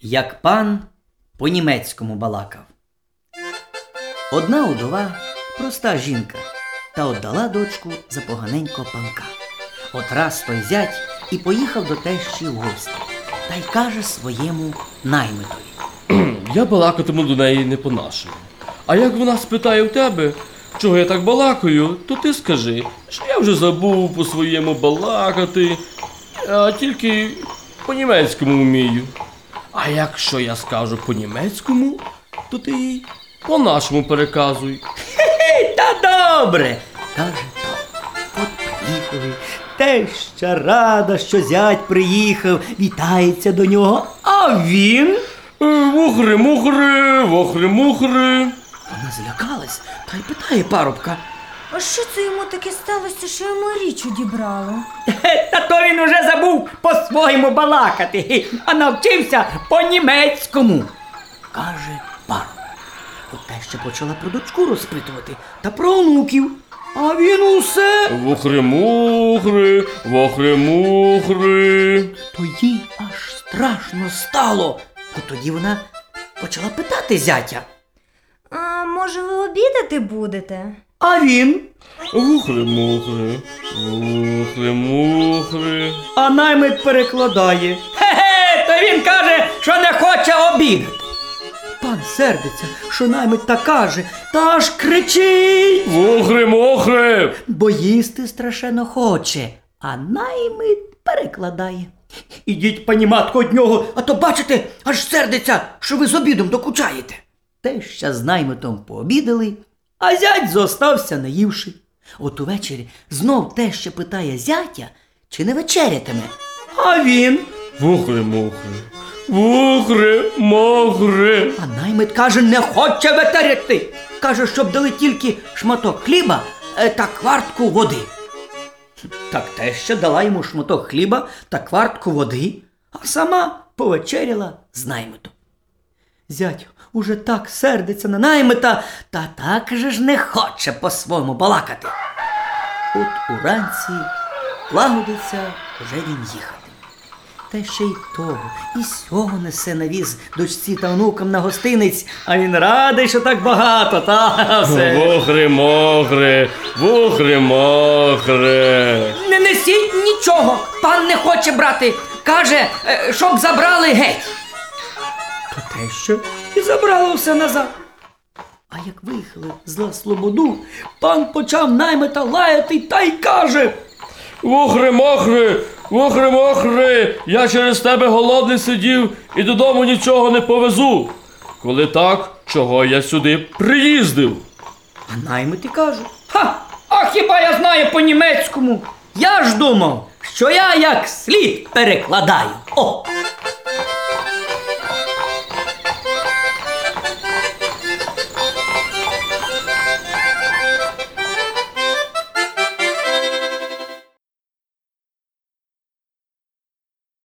як пан по-німецькому балакав. Одна удова, проста жінка, та отдала дочку за поганенького панка. От раз той зять і поїхав до тещі в гості, та й каже своєму наймитові. Я балакатиму до неї не по-нашому. А як вона спитає у тебе, чого я так балакаю, то ти скажи, що я вже забув по-своєму балакати, а тільки по-німецькому вмію. А якщо я скажу по-німецькому, то ти їй по-нашому переказуй. «Хе, Та добре, каже. От приїхали. Теща рада, що зять приїхав, вітається до нього, а він. Е, Вухри-мухри, вохри-мухри. Вона злякалась та й питає парубка. А що це йому таке сталося, що йому річ одібрало? «Хе, Та то він уже забув по-своєму балакати, а навчився по-німецькому. Каже парубок. От те ще почала про дочку розпитувати та про онуків. А він усе. Вохри-мухри, вохри-мухри. То їй аж страшно стало. От тоді вона почала питати зятя. А може ви обідати будете? А він? Вухри-мухри, вухри-мухри. А наймит перекладає. Хе-хе, то він каже, що не хоче обідати. Пан сердиться, що наймит та каже, та аж кричить, Вухри-мухри. бо їсти страшенно хоче, а наймит перекладає. Ідіть, пані матко, від нього, а то бачите, аж сердиться, що ви з обідом докучаєте. Теща з наймитом пообідали, а зять зостався наївши. От увечері знов теща питає зятя, чи не вечерятиме. А він. Вухри-мухри. Вухри-мухри. А наймит каже, не хоче вечеряти. Каже, щоб дали тільки шматок хліба е, та квартку води. Так теща дала йому шматок хліба та квартку води, а сама повечеряла з наймитом. Зять уже так сердиться на наймита, та так же ж не хоче по-своєму балакати. От уранці лагодиться вже він їхати. Та ще й того, і сього несе на віз дочці та внукам на гостиниць, а він радий, що так багато, та все. Вухри-мухри, вухри-мухри. Не несіть нічого, пан не хоче брати. Каже, е, щоб забрали геть. То і забрало все назад. А як виїхали з слободу, пан почав наймита лаяти та й каже. Вухри-мохри, вухри-мохри, я через тебе голодний сидів і додому нічого не повезу. Коли так, чого я сюди приїздив? А наймити каже. Ха! А хіба я знаю по-німецькому? Я ж думав, що я як слід перекладаю. О!